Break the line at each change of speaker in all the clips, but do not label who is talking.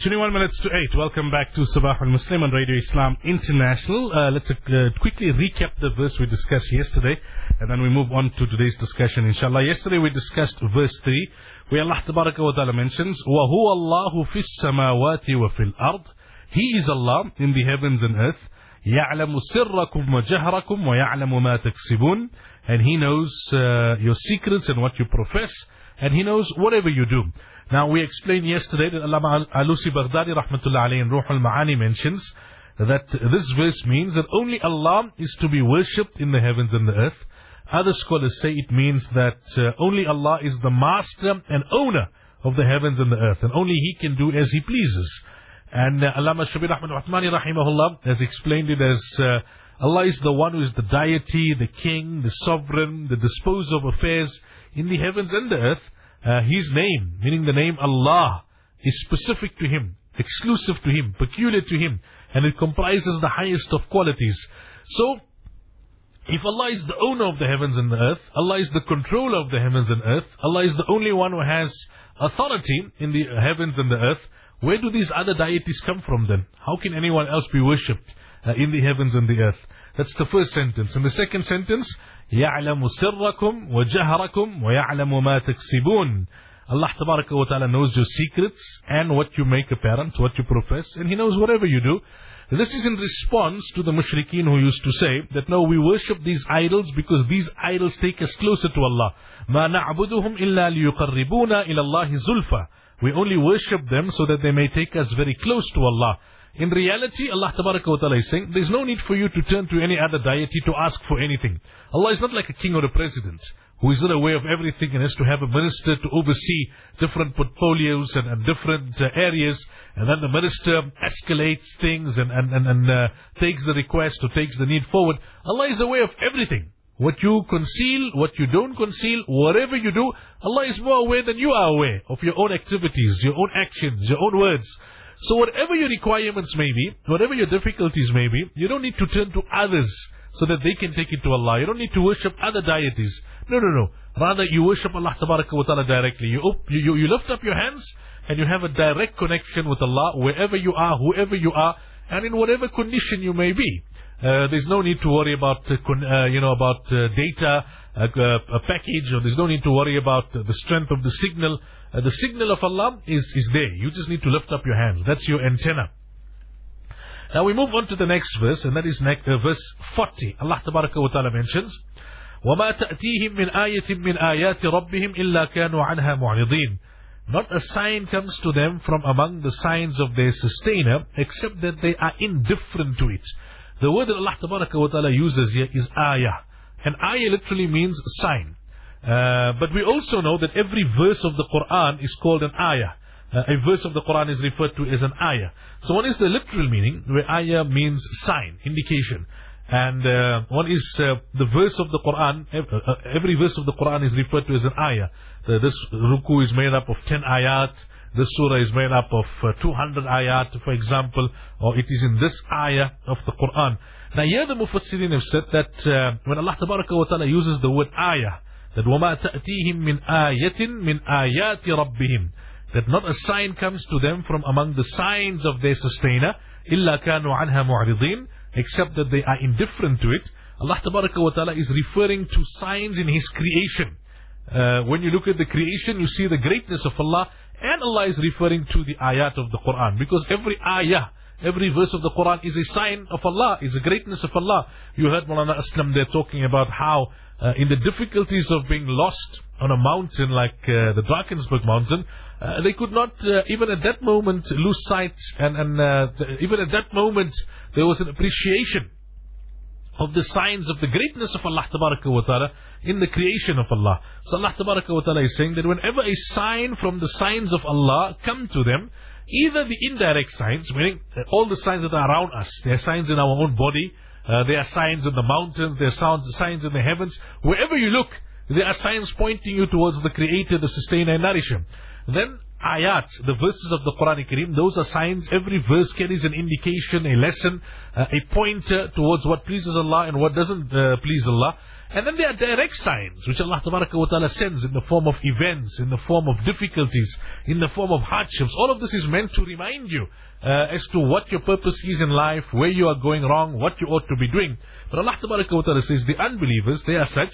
21 minutes to 8. Welcome back to Sabah al-Muslim on Radio Islam International. Uh, let's uh, quickly recap the verse we discussed yesterday and then we move on to today's discussion inshallah. Yesterday we discussed verse 3 where Allah Tabaraka wa Ta'ala mentions وَهُوَ اللَّهُ فِي السَّمَاوَاتِ وَفِي الْأَرْضِ He is Allah in the heavens and earth. يَعْلَمُ سِرَّكُمْ وَجَهْرَكُمْ وَيَعْلَمُ مَا تَكْسِبُونَ And He knows uh, your secrets and what you profess and He knows whatever you do. Now we explained yesterday that Allama Alusi Baghdadi rahmatullah alayhi in Ruh al-Ma'ani mentions that this verse means that only Allah is to be worshipped in the heavens and the earth. Other scholars say it means that uh, only Allah is the master and owner of the heavens and the earth and only He can do as He pleases. And uh, Allama Shabir Ahmad Uthmani rahimahullah has explained it as uh, Allah is the one who is the deity, the king, the sovereign, the disposer of affairs in the heavens and the earth. Uh, his name, meaning the name Allah, is specific to Him, exclusive to Him, peculiar to Him, and it comprises the highest of qualities. So, if Allah is the owner of the heavens and the earth, Allah is the controller of the heavens and earth, Allah is the only one who has authority in the heavens and the earth, where do these other deities come from then? How can anyone else be worshipped in the heavens and the earth? That's the first sentence. And the second sentence, يعلم سركم وجهركم ويعلم ما تكسبون Allah Tabaraka wa Ta'ala knows your secrets and what you make apparent, what you profess, and He knows whatever you do. This is in response to the mushrikeen who used to say that no, we worship these idols because these idols take us closer to Allah. ما نعبدهم إلا ليقربونا إلى الله زلفى. We only worship them so that they may take us very close to Allah. In reality, Allah Ta'ala is saying, there's no need for you to turn to any other deity to ask for anything. Allah is not like a king or a president who is not aware of everything and has to have a minister to oversee different portfolios and, and different uh, areas. And then the minister escalates things and, and, and, and uh, takes the request or takes the need forward. Allah is aware of everything. What you conceal, what you don't conceal, whatever you do, Allah is more aware than you are aware of your own activities, your own actions, your own words. So whatever your requirements may be, whatever your difficulties may be, you don't need to turn to others so that they can take it to Allah. You don't need to worship other deities. No, no, no. Rather, you worship Allah wa ta'ala directly. You, you, you lift up your hands and you have a direct connection with Allah wherever you are, whoever you are, and in whatever condition you may be. Uh, there's no need to worry about, uh, uh, you know, about uh, data, uh, uh, a package, or there's no need to worry about the strength of the signal. the signal of Allah is, is there. You just need to lift up your hands. That's your antenna. Now we move on to the next verse, and that is next, verse 40. Allah Ta'ala mentions, وَمَا تَأْتِيهِم مِّنْ آيَةٍ مِّنْ آيَاتِ رَبِّهِمْ إِلَّا كَانُوا عَنْهَا مُعْرِضِينَ Not a sign comes to them from among the signs of their sustainer, except that they are indifferent to it. The word that Allah Ta'ala uses here is ayah. And ayah literally means sign. Uh, but we also know that every verse of the Quran is called an ayah. Uh, a verse of the Quran is referred to as an ayah. So one is the literal meaning, where ayah means sign, indication. And uh, one is uh, the verse of the Quran, uh, every verse of the Quran is referred to as an ayah. The, this ruku is made up of 10 ayat, this surah is made up of uh, 200 ayat, for example, or it is in this ayah of the Quran. Now here the Mufassirin have said that uh, when Allah Ta'ala uses the word ayah, that وَمَا تَأْتِيهِم مِّنْ آيَةٍ مِّنْ آيَاتِ رَبِّهِمْ that not a sign comes to them from among the signs of their sustainer إِلَّا كَانُوا عَنْهَا مُعْرِضِينَ except that they are indifferent to it. Allah Ta'ala is referring to signs in His creation. Uh, when you look at the creation, you see the greatness of Allah and Allah is referring to the ayat of the Quran because every ayah Every verse of the Quran is a sign of Allah, is a greatness of Allah. You heard Mulana Aslam there talking about how uh, in the difficulties of being lost on a mountain like uh, the Drakensberg mountain, uh, they could not uh, even at that moment lose sight and, and uh, even at that moment there was an appreciation of the signs of the greatness of Allah wa ta'ala in the creation of Allah. So Allah wa ta'ala is saying that whenever a sign from the signs of Allah come to them, Either the indirect signs, meaning all the signs that are around us, they are signs in our own body, uh, there are signs in the mountains, there are signs in the heavens. Wherever you look, there are signs pointing you towards the Creator, the Sustainer and Nourisher. Then ayat, the verses of the Quran Kareem, those are signs. Every verse carries an indication, a lesson, uh, a pointer towards what pleases Allah and what doesn't uh, please Allah. And then there are direct signs which Allah Ta'ala sends in the form of events, in the form of difficulties, in the form of hardships. All of this is meant to remind you uh, as to what your purpose is in life, where you are going wrong, what you ought to be doing. But Allah Ta'ala says the unbelievers, they are such.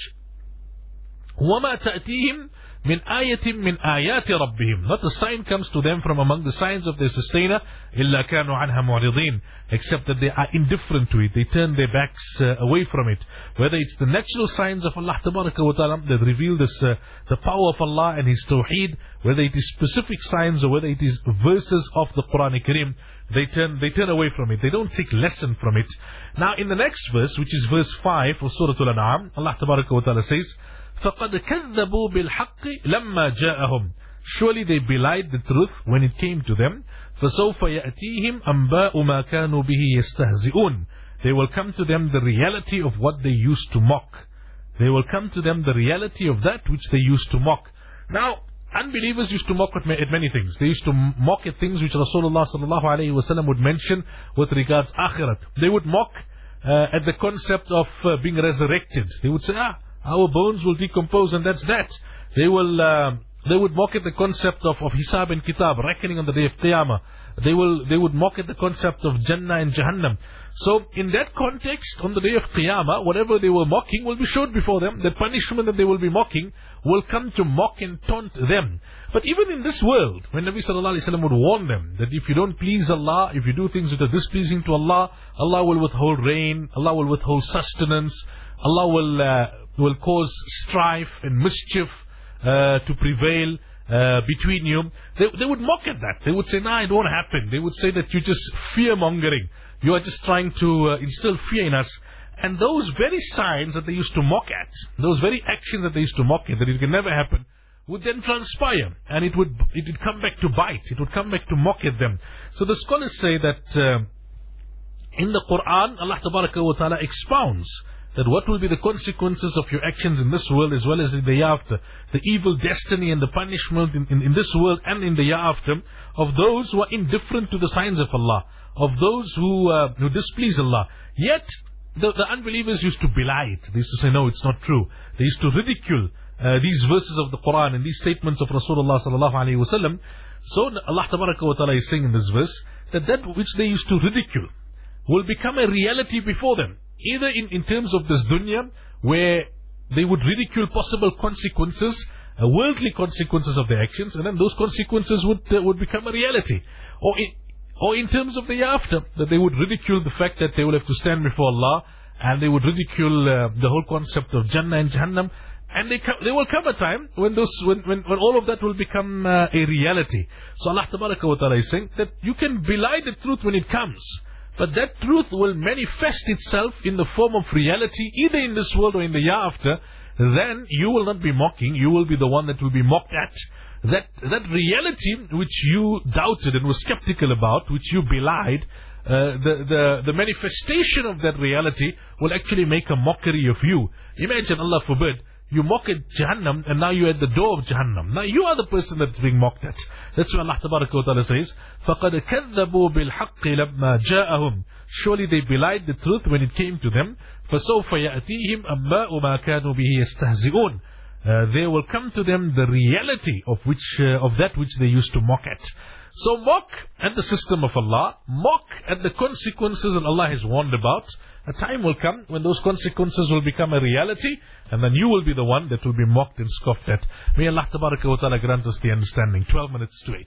وَمَا تَأْتِيهِمْ min ayatim min ayati rabbihim. Not a sign comes to them from among the signs of their sustainer, illa kanu anha mu'ridin. Except that they are indifferent to it. They turn their backs uh, away from it. Whether it's the natural signs of Allah wa ta'ala that reveal this, uh, the power of Allah and His tawheed, whether it is specific signs or whether it is verses of the Quran Kareem, they turn, they turn away from it. They don't take lesson from it. Now in the next verse, which is verse 5 of Surah Al-An'am, Allah wa ta'ala says, فَقَدْ كَذَّبُوا بِالْحَقِّ لَمَّا جَاءَهُمْ Surely they belied the truth when it came to them. فَسَوْفَ يَأْتِيهِمْ أَنْبَاءُ مَا كَانُوا بِهِ يَسْتَهْزِئُونَ They will come to them the reality of what they used to mock. They will come to them the reality of that which they used to mock. Now, unbelievers used to mock at many things. They used to mock at things which Rasulullah sallallahu alayhi wasallam would mention with regards akhirat. They would mock uh, at the concept of uh, being resurrected. They would say, ah, our bones will decompose and that's that. They will, uh, they would mock at the concept of, of Hisab and Kitab, reckoning on the day of Qiyamah. They will, they would mock at the concept of Jannah and Jahannam. So, in that context, on the day of Qiyamah, whatever they were mocking will be showed before them. The punishment that they will be mocking will come to mock and taunt them. But even in this world, when Nabi Sallallahu Alaihi Wasallam would warn them that if you don't please Allah, if you do things that are displeasing to Allah, Allah will withhold rain, Allah will withhold sustenance, Allah will uh, will cause strife and mischief uh, to prevail uh, between you. They, they would mock at that. They would say, nah, it won't happen. They would say that you're just fear-mongering. You are just trying to uh, instill fear in us. And those very signs that they used to mock at, those very actions that they used to mock at, that it can never happen, would then transpire and it would it would come back to bite it would come back to mock at them so the scholars say that uh, in the Quran Allah Ta'ala expounds that what will be the consequences of your actions in this world as well as in the hereafter. The evil destiny and the punishment in, in, in this world and in the hereafter of those who are indifferent to the signs of Allah, of those who, uh, who displease Allah. Yet, the, the unbelievers used to belie it. They used to say, no, it's not true. They used to ridicule uh, these verses of the Quran and these statements of Rasulullah sallallahu alaihi wasallam. So Allah wa ta'ala is saying in this verse that that which they used to ridicule will become a reality before them either in, in terms of this dunya, where they would ridicule possible consequences, uh, worldly consequences of their actions, and then those consequences would uh, would become a reality. Or in, or in terms of the after, that they would ridicule the fact that they will have to stand before Allah, and they would ridicule uh, the whole concept of Jannah and Jahannam, and they there will come a time when those when, when, when all of that will become uh, a reality. So Allah Ta'ala is saying that you can belie the truth when it comes. But that truth will manifest itself in the form of reality, either in this world or in the hereafter. Then you will not be mocking, you will be the one that will be mocked at. That, that reality which you doubted and were skeptical about, which you belied, uh, the, the, the manifestation of that reality will actually make a mockery of you. Imagine, Allah forbid, you mock at Jahannam and now you're at the door of Jahannam. Now you are the person that's being mocked at. That's what Allah Ta'ala says, فَقَدْ كَذَّبُوا بِالْحَقِّ لَمَّا جَاءَهُمْ Surely they belied the truth when it came to them. فَسَوْفَ يَأْتِيهِمْ أَنْبَاءُ مَا كَانُوا بِهِ يَسْتَهْزِئُونَ uh, there will come to them the reality of which uh, of that which they used to mock at. So mock at the system of Allah, mock at the consequences that Allah has warned about. A time will come when those consequences will become a reality, and then you will be the one that will be mocked and scoffed at. May Allah Ta'ala grant us the understanding. 12 minutes to 8.